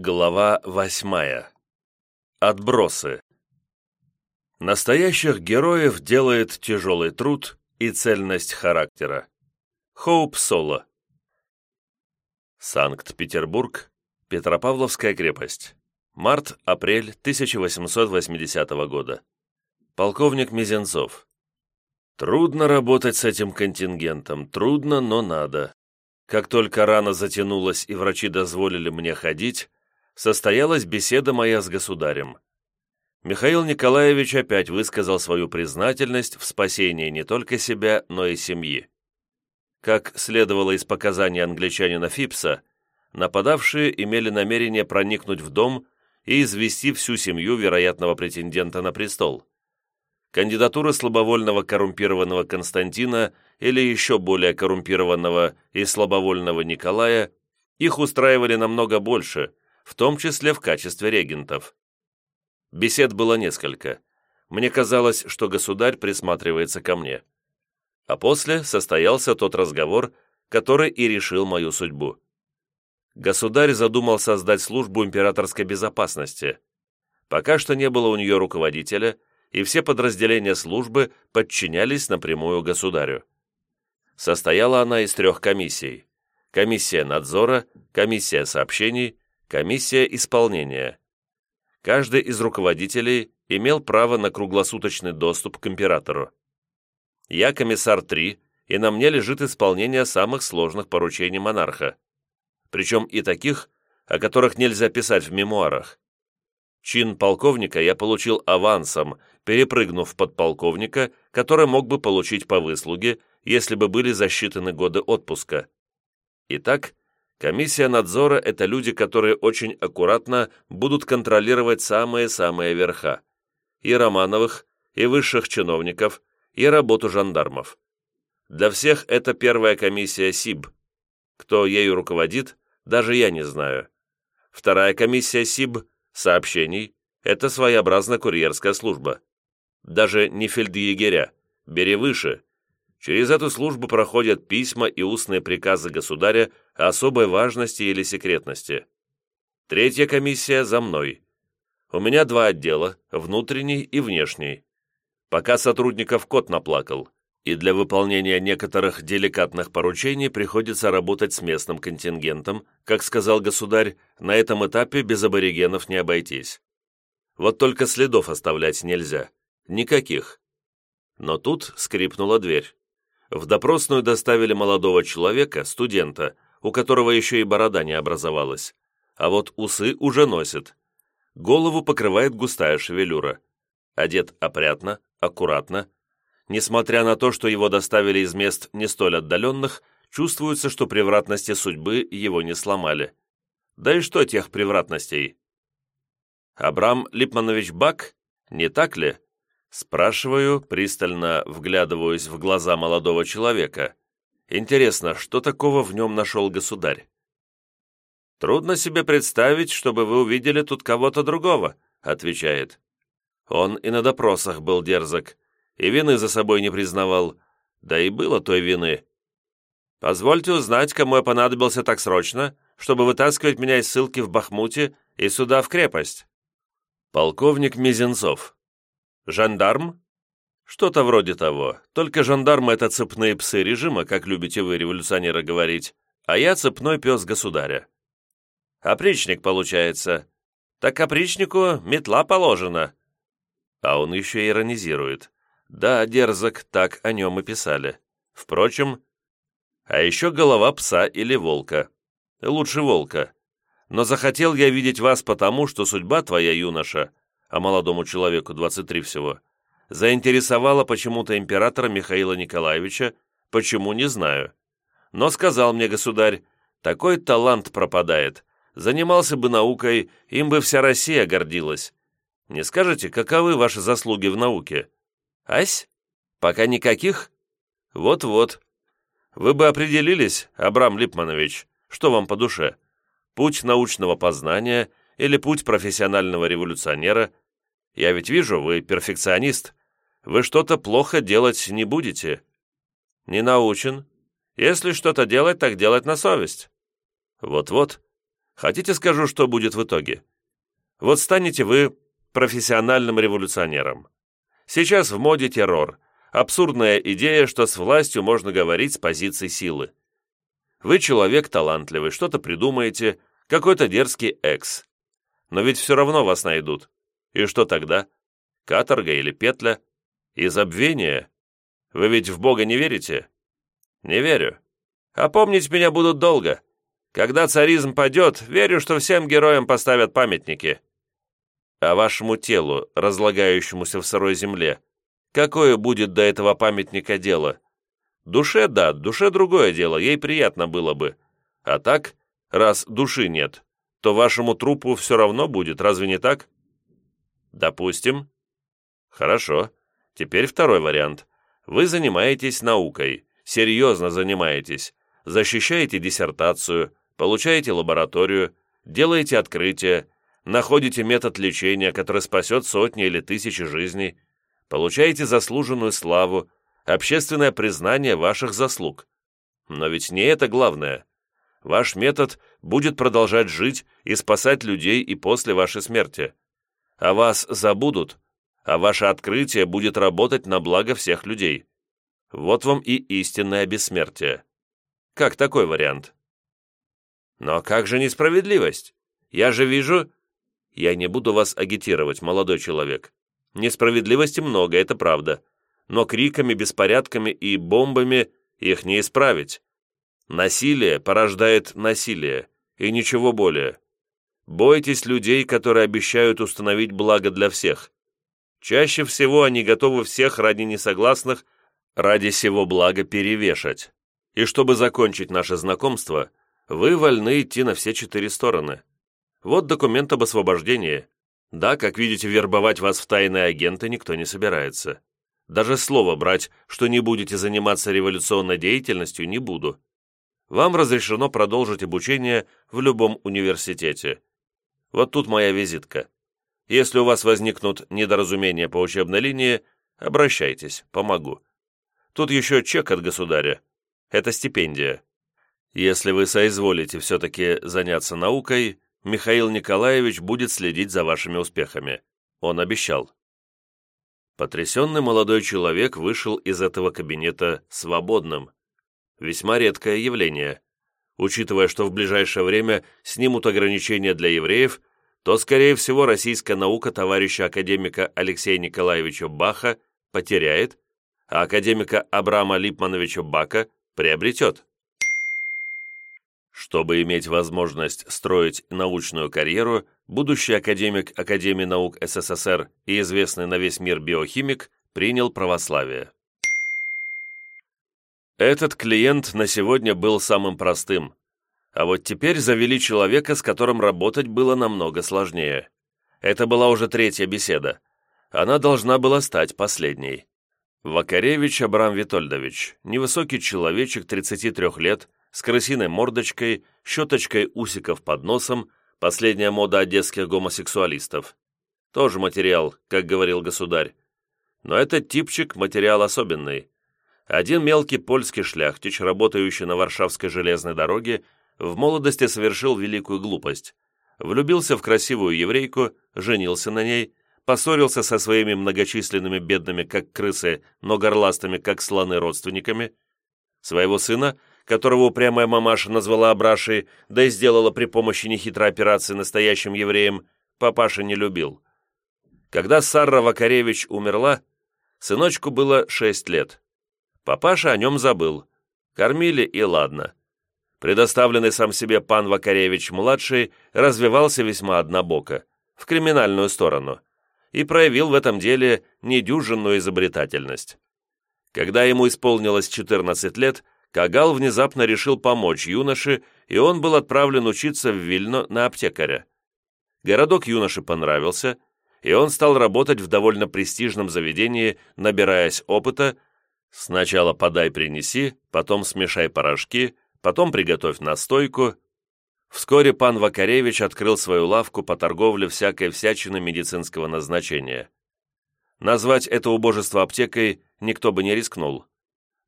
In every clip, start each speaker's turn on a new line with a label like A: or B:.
A: Глава восьмая. Отбросы. Настоящих героев делает тяжелый труд и цельность характера. Хоуп Соло. Санкт-Петербург, Петропавловская крепость. Март-апрель 1880 года. Полковник Мизенцов. Трудно работать с этим контингентом, трудно, но надо. Как только рана затянулась и врачи дозволили мне ходить, состоялась беседа моя с государем. Михаил Николаевич опять высказал свою признательность в спасении не только себя, но и семьи. Как следовало из показаний англичанина Фипса, нападавшие имели намерение проникнуть в дом и извести всю семью вероятного претендента на престол. Кандидатура слабовольного коррумпированного Константина или еще более коррумпированного и слабовольного Николая их устраивали намного больше, в том числе в качестве регентов. Бесед было несколько. Мне казалось, что государь присматривается ко мне. А после состоялся тот разговор, который и решил мою судьбу. Государь задумал создать службу императорской безопасности. Пока что не было у нее руководителя, и все подразделения службы подчинялись напрямую государю. Состояла она из трех комиссий. Комиссия надзора, комиссия сообщений Комиссия исполнения. Каждый из руководителей имел право на круглосуточный доступ к императору. Я комиссар 3, и на мне лежит исполнение самых сложных поручений монарха. Причем и таких, о которых нельзя писать в мемуарах. Чин полковника я получил авансом, перепрыгнув под полковника, который мог бы получить по выслуге, если бы были засчитаны годы отпуска. Итак, Комиссия надзора – это люди, которые очень аккуратно будут контролировать самые-самые верха. И Романовых, и высших чиновников, и работу жандармов. Для всех это первая комиссия СИБ. Кто ею руководит, даже я не знаю. Вторая комиссия СИБ – сообщений – это своеобразная курьерская служба. Даже не фельдъегеря, бери выше – Через эту службу проходят письма и устные приказы государя особой важности или секретности. Третья комиссия за мной. У меня два отдела, внутренний и внешний. Пока сотрудников кот наплакал, и для выполнения некоторых деликатных поручений приходится работать с местным контингентом, как сказал государь, на этом этапе без аборигенов не обойтись. Вот только следов оставлять нельзя. Никаких. Но тут скрипнула дверь. В допросную доставили молодого человека, студента, у которого еще и борода не образовалась. А вот усы уже носит. Голову покрывает густая шевелюра. Одет опрятно, аккуратно. Несмотря на то, что его доставили из мест не столь отдаленных, чувствуется, что превратности судьбы его не сломали. Да и что тех превратностей? Абрам Липманович Бак? Не так ли? Спрашиваю, пристально вглядываюсь в глаза молодого человека. Интересно, что такого в нем нашел государь? «Трудно себе представить, чтобы вы увидели тут кого-то другого», — отвечает. Он и на допросах был дерзок, и вины за собой не признавал, да и было той вины. «Позвольте узнать, кому я понадобился так срочно, чтобы вытаскивать меня из ссылки в Бахмуте и сюда в крепость». «Полковник Мизинцов», Жандарм? Что-то вроде того. Только жандармы — это цепные псы режима, как любите вы, революционеры, говорить, а я цепной пес государя. Опричник, получается. Так опричнику метла положена. А он еще иронизирует. Да, дерзок, так о нем и писали. Впрочем, а еще голова пса или волка. Лучше волка. Но захотел я видеть вас потому, что судьба твоя, юноша, а молодому человеку 23 всего, заинтересовала почему-то императора Михаила Николаевича, почему не знаю. Но сказал мне государь, такой талант пропадает, занимался бы наукой, им бы вся Россия гордилась. Не скажете, каковы ваши заслуги в науке? Ась? Пока никаких? Вот-вот. Вы бы определились, Абрам Липманович, что вам по душе? Путь научного познания или путь профессионального революционера. Я ведь вижу, вы перфекционист. Вы что-то плохо делать не будете. Не научен. Если что-то делать, так делать на совесть. Вот-вот. Хотите скажу, что будет в итоге? Вот станете вы профессиональным революционером. Сейчас в моде террор. Абсурдная идея, что с властью можно говорить с позиции силы. Вы человек талантливый, что-то придумаете, какой-то дерзкий экс. Но ведь все равно вас найдут. И что тогда? Каторга или петля? И забвение? Вы ведь в Бога не верите? Не верю. А помнить меня будут долго. Когда царизм падет, верю, что всем героям поставят памятники. А вашему телу, разлагающемуся в сырой земле, какое будет до этого памятника дело? Душе, да, душе другое дело, ей приятно было бы. А так, раз души нет, то вашему трупу все равно будет, разве не так? Допустим. Хорошо. Теперь второй вариант. Вы занимаетесь наукой, серьезно занимаетесь, защищаете диссертацию, получаете лабораторию, делаете открытия, находите метод лечения, который спасет сотни или тысячи жизней, получаете заслуженную славу, общественное признание ваших заслуг. Но ведь не это главное. Ваш метод будет продолжать жить и спасать людей и после вашей смерти. О вас забудут, а ваше открытие будет работать на благо всех людей. Вот вам и истинное бессмертие. Как такой вариант? Но как же несправедливость? Я же вижу... Я не буду вас агитировать, молодой человек. Несправедливости много, это правда но криками, беспорядками и бомбами их не исправить. Насилие порождает насилие, и ничего более. Бойтесь людей, которые обещают установить благо для всех. Чаще всего они готовы всех ради несогласных, ради сего блага перевешать. И чтобы закончить наше знакомство, вы вольны идти на все четыре стороны. Вот документ об освобождении. Да, как видите, вербовать вас в тайные агенты никто не собирается. Даже слово брать, что не будете заниматься революционной деятельностью, не буду. Вам разрешено продолжить обучение в любом университете. Вот тут моя визитка. Если у вас возникнут недоразумения по учебной линии, обращайтесь, помогу. Тут еще чек от государя. Это стипендия. Если вы соизволите все-таки заняться наукой, Михаил Николаевич будет следить за вашими успехами. Он обещал. Потрясенный молодой человек вышел из этого кабинета свободным. Весьма редкое явление. Учитывая, что в ближайшее время снимут ограничения для евреев, то, скорее всего, российская наука товарища академика Алексея Николаевича Баха потеряет, а академика Абрама Липмановича Бака приобретет. Чтобы иметь возможность строить научную карьеру, будущий академик Академии наук СССР и известный на весь мир биохимик принял православие. Этот клиент на сегодня был самым простым, а вот теперь завели человека, с которым работать было намного сложнее. Это была уже третья беседа. Она должна была стать последней. Вакаревич Абрам Витольдович, невысокий человечек 33 лет, с крысиной мордочкой, щеточкой усиков под носом, Последняя мода одесских гомосексуалистов. Тоже материал, как говорил государь. Но этот типчик – материал особенный. Один мелкий польский шляхтич, работающий на Варшавской железной дороге, в молодости совершил великую глупость. Влюбился в красивую еврейку, женился на ней, поссорился со своими многочисленными бедными, как крысы, но горластыми, как слоны, родственниками. Своего сына которого упрямая мамаша назвала Абрашей, да и сделала при помощи нехитрой операции настоящим евреем, папаша не любил. Когда Сарра Вакаревич умерла, сыночку было шесть лет. Папаша о нем забыл. Кормили и ладно. Предоставленный сам себе пан Вакаревич-младший развивался весьма однобоко, в криминальную сторону, и проявил в этом деле недюжинную изобретательность. Когда ему исполнилось 14 лет, Кагал внезапно решил помочь юноше, и он был отправлен учиться в Вильно на аптекаря. Городок юноше понравился, и он стал работать в довольно престижном заведении, набираясь опыта «Сначала подай, принеси, потом смешай порошки, потом приготовь настойку». Вскоре пан Вакаревич открыл свою лавку по торговле всякой всячины медицинского назначения. Назвать это убожество аптекой никто бы не рискнул.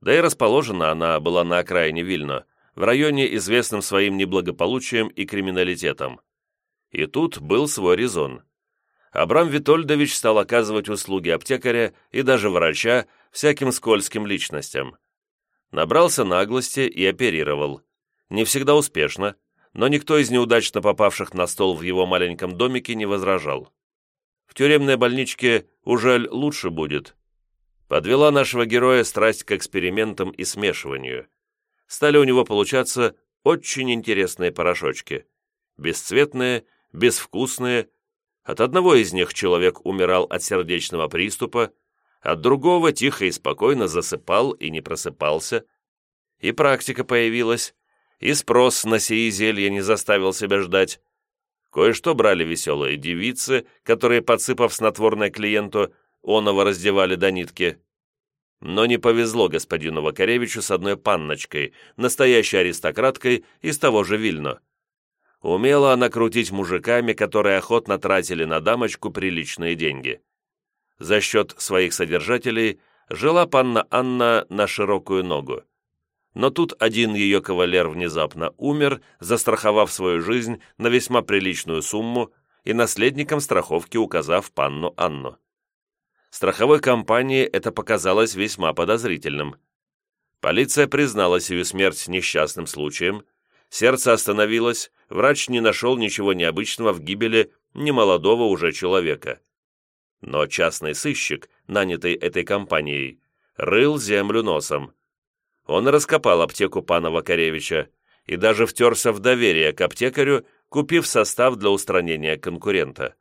A: Да и расположена она была на окраине Вильно, в районе, известном своим неблагополучием и криминалитетом. И тут был свой резон. Абрам Витольдович стал оказывать услуги аптекаря и даже врача всяким скользким личностям. Набрался наглости и оперировал. Не всегда успешно, но никто из неудачно попавших на стол в его маленьком домике не возражал. В тюремной больничке уже лучше будет. Подвела нашего героя страсть к экспериментам и смешиванию. Стали у него получаться очень интересные порошочки. Бесцветные, безвкусные. От одного из них человек умирал от сердечного приступа, от другого тихо и спокойно засыпал и не просыпался. И практика появилась, и спрос на сии зелья не заставил себя ждать. Кое-что брали веселые девицы, которые, подсыпав снотворное клиенту, оного раздевали до нитки. Но не повезло господину Вакаревичу с одной панночкой, настоящей аристократкой из того же Вильно. Умела она крутить мужиками, которые охотно тратили на дамочку приличные деньги. За счет своих содержателей жила панна Анна на широкую ногу. Но тут один ее кавалер внезапно умер, застраховав свою жизнь на весьма приличную сумму и наследником страховки указав панну Анну. Страховой компании это показалось весьма подозрительным. Полиция признала сию смерть несчастным случаем, сердце остановилось, врач не нашел ничего необычного в гибели немолодого уже человека. Но частный сыщик, нанятый этой компанией, рыл землю носом. Он раскопал аптеку пана Вакаревича и даже втерся в доверие к аптекарю, купив состав для устранения конкурента.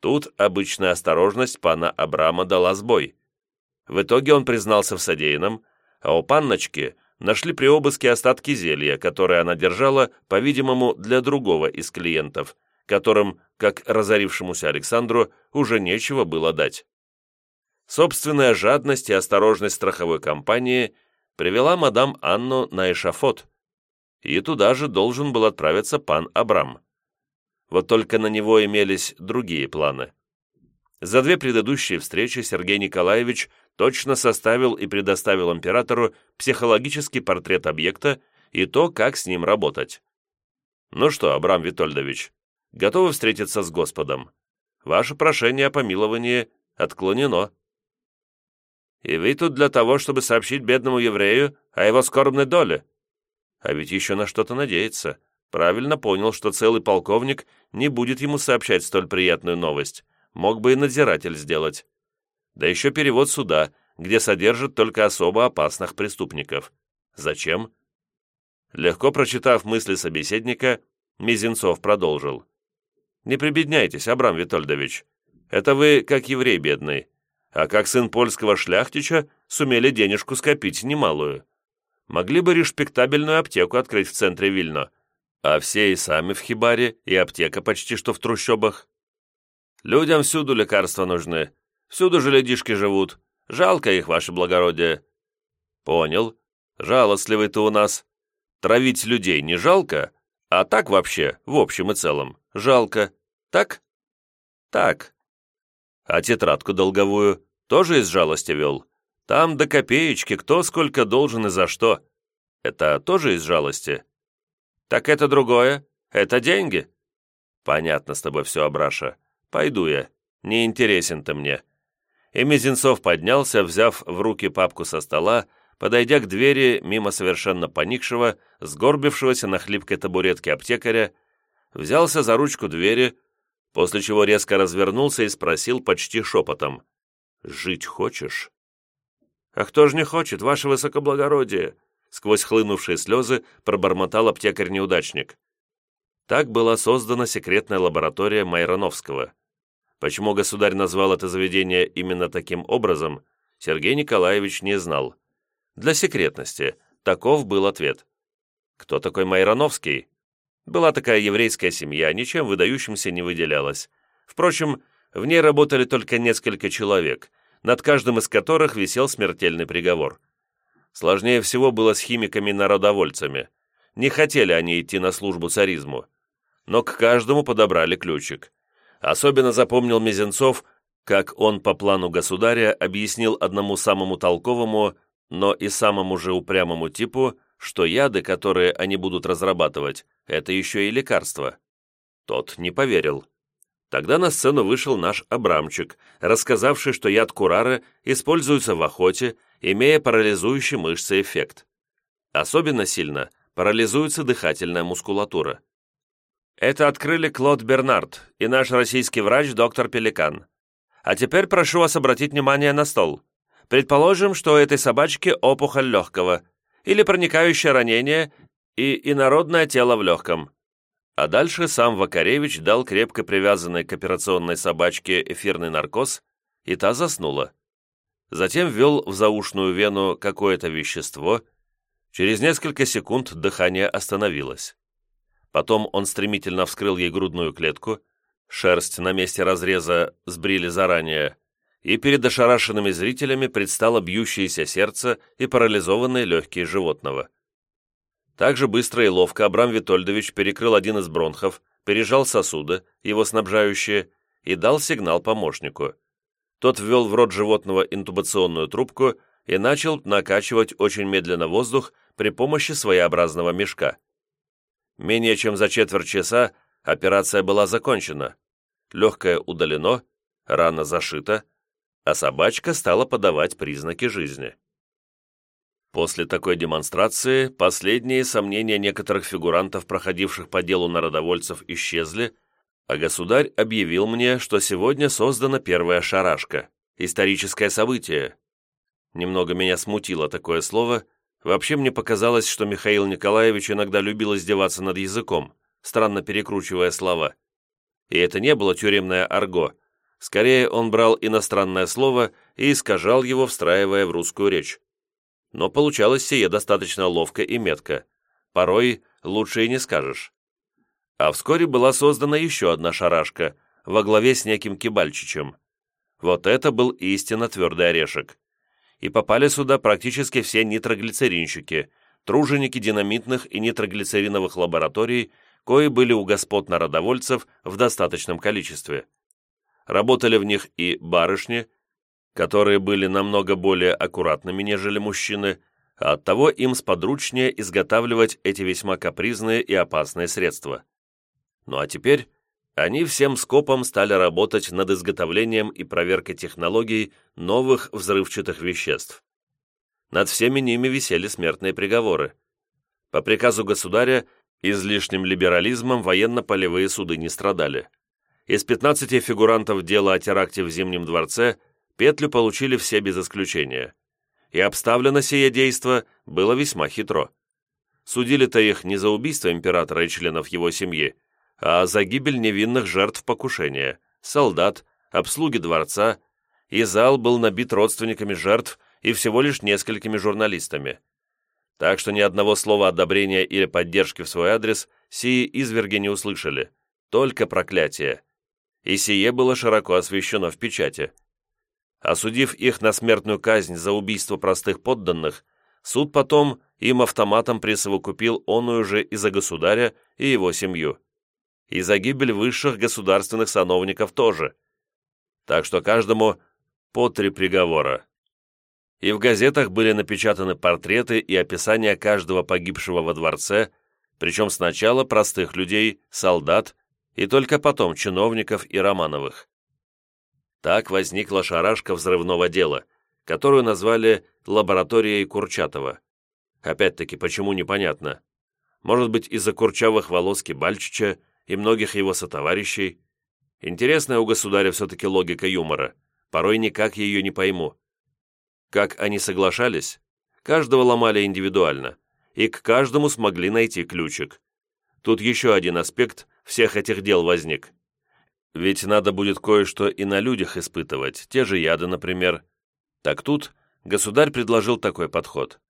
A: Тут обычная осторожность пана Абрама дала сбой. В итоге он признался в содеянном, а у панночки нашли при обыске остатки зелья, которое она держала, по-видимому, для другого из клиентов, которым, как разорившемуся Александру, уже нечего было дать. Собственная жадность и осторожность страховой компании привела мадам Анну на эшафот, и туда же должен был отправиться пан Абрам. Вот только на него имелись другие планы. За две предыдущие встречи Сергей Николаевич точно составил и предоставил императору психологический портрет объекта и то, как с ним работать. «Ну что, Абрам Витольдович, готовы встретиться с Господом. Ваше прошение о помиловании отклонено. И вы тут для того, чтобы сообщить бедному еврею о его скорбной доле. А ведь еще на что-то надеется. Правильно понял, что целый полковник не будет ему сообщать столь приятную новость. Мог бы и надзиратель сделать. Да еще перевод суда, где содержат только особо опасных преступников. Зачем? Легко прочитав мысли собеседника, Мизинцов продолжил. Не прибедняйтесь, Абрам Витольдович. Это вы как еврей бедный, а как сын польского шляхтича сумели денежку скопить немалую. Могли бы респектабельную аптеку открыть в центре Вильно, а все и сами в хибаре, и аптека почти что в трущобах. Людям всюду лекарства нужны, всюду же ледишки живут. Жалко их, ваше благородие. Понял. Жалостливый ты у нас. Травить людей не жалко, а так вообще, в общем и целом. Жалко. Так? Так. А тетрадку долговую тоже из жалости вел? Там до копеечки кто сколько должен и за что. Это тоже из жалости? Так это другое. Это деньги. Понятно с тобой все, Абраша. Пойду я. Не интересен ты мне. И Мизинцов поднялся, взяв в руки папку со стола, подойдя к двери мимо совершенно поникшего, сгорбившегося на хлипкой табуретке аптекаря, взялся за ручку двери, после чего резко развернулся и спросил почти шепотом. «Жить хочешь?» «А кто ж не хочет, ваше высокоблагородие?» Сквозь хлынувшие слезы пробормотал аптекарь-неудачник. Так была создана секретная лаборатория Майроновского. Почему государь назвал это заведение именно таким образом, Сергей Николаевич не знал. Для секретности таков был ответ. Кто такой Майроновский? Была такая еврейская семья, ничем выдающимся не выделялась. Впрочем, в ней работали только несколько человек, над каждым из которых висел смертельный приговор. Сложнее всего было с химиками-народовольцами. Не хотели они идти на службу царизму. Но к каждому подобрали ключик. Особенно запомнил Мизенцов, как он по плану государя объяснил одному самому толковому, но и самому же упрямому типу, что яды, которые они будут разрабатывать, это еще и лекарства. Тот не поверил. Тогда на сцену вышел наш Абрамчик, рассказавший, что яд курары используется в охоте, имея парализующий мышцы эффект. Особенно сильно парализуется дыхательная мускулатура. Это открыли Клод Бернард и наш российский врач доктор Пеликан. А теперь прошу вас обратить внимание на стол. Предположим, что у этой собачки опухоль легкого, или проникающее ранение и инородное тело в легком. А дальше сам Вакаревич дал крепко привязанной к операционной собачке эфирный наркоз, и та заснула. Затем ввел в заушную вену какое-то вещество. Через несколько секунд дыхание остановилось. Потом он стремительно вскрыл ей грудную клетку, шерсть на месте разреза сбрили заранее, и перед ошарашенными зрителями предстало бьющееся сердце и парализованные легкие животного. Также быстро и ловко Абрам Витольдович перекрыл один из бронхов, пережал сосуды, его снабжающие, и дал сигнал помощнику. Тот ввел в рот животного интубационную трубку и начал накачивать очень медленно воздух при помощи своеобразного мешка. Менее чем за четверть часа операция была закончена. Легкое удалено, рана зашита, а собачка стала подавать признаки жизни. После такой демонстрации последние сомнения некоторых фигурантов, проходивших по делу народовольцев, исчезли, а государь объявил мне, что сегодня создана первая шарашка, историческое событие. Немного меня смутило такое слово, Вообще мне показалось, что Михаил Николаевич иногда любил издеваться над языком, странно перекручивая слова. И это не было тюремное арго. Скорее, он брал иностранное слово и искажал его, встраивая в русскую речь. Но получалось сие достаточно ловко и метко. Порой лучше и не скажешь. А вскоре была создана еще одна шарашка во главе с неким Кибальчичем. Вот это был истинно твердый орешек и попали сюда практически все нитроглицеринщики, труженики динамитных и нитроглицериновых лабораторий, кои были у господ народовольцев в достаточном количестве. Работали в них и барышни, которые были намного более аккуратными, нежели мужчины, а оттого им сподручнее изготавливать эти весьма капризные и опасные средства. Ну а теперь они всем скопом стали работать над изготовлением и проверкой технологий новых взрывчатых веществ. Над всеми ними висели смертные приговоры. По приказу государя излишним либерализмом военно-полевые суды не страдали. Из 15 фигурантов дела о теракте в Зимнем дворце петлю получили все без исключения. И обставлено сие действо было весьма хитро. Судили-то их не за убийство императора и членов его семьи, а за гибель невинных жертв покушения, солдат, обслуги дворца, и зал был набит родственниками жертв и всего лишь несколькими журналистами. Так что ни одного слова одобрения или поддержки в свой адрес сии изверги не услышали, только проклятие. И сие было широко освещено в печати. Осудив их на смертную казнь за убийство простых подданных, суд потом им автоматом присовокупил оную же и за государя и его семью и за гибель высших государственных сановников тоже. Так что каждому по три приговора. И в газетах были напечатаны портреты и описания каждого погибшего во дворце, причем сначала простых людей, солдат, и только потом чиновников и Романовых. Так возникла шарашка взрывного дела, которую назвали лабораторией Курчатова. Опять-таки, почему непонятно. Может быть, из-за курчавых волос Кибальчича и многих его сотоварищей. Интересная у государя все-таки логика юмора, порой никак ее не пойму. Как они соглашались, каждого ломали индивидуально, и к каждому смогли найти ключик. Тут еще один аспект всех этих дел возник. Ведь надо будет кое-что и на людях испытывать, те же яды, например. Так тут государь предложил такой подход.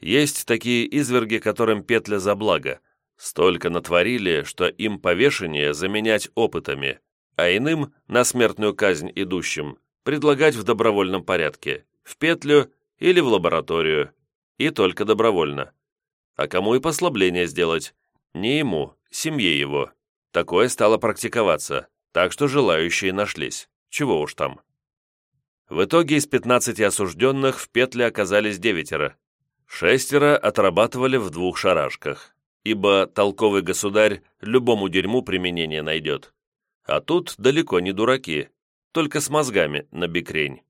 A: Есть такие изверги, которым петля за благо – Столько натворили, что им повешение заменять опытами, а иным, на смертную казнь идущим, предлагать в добровольном порядке, в петлю или в лабораторию, и только добровольно. А кому и послабление сделать? Не ему, семье его. Такое стало практиковаться, так что желающие нашлись. Чего уж там. В итоге из 15 осужденных в петле оказались девятеро. Шестеро отрабатывали в двух шарашках, ибо толковый государь любому дерьму применение найдет. А тут далеко не дураки, только с мозгами на бикрень.